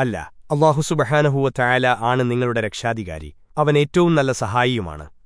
അല്ല അള്ളാഹുസുബഹാനഹുവ ചായാല ആണ് നിങ്ങളുടെ രക്ഷാധികാരി. അവൻ ഏറ്റവും നല്ല സഹായിയുമാണ്.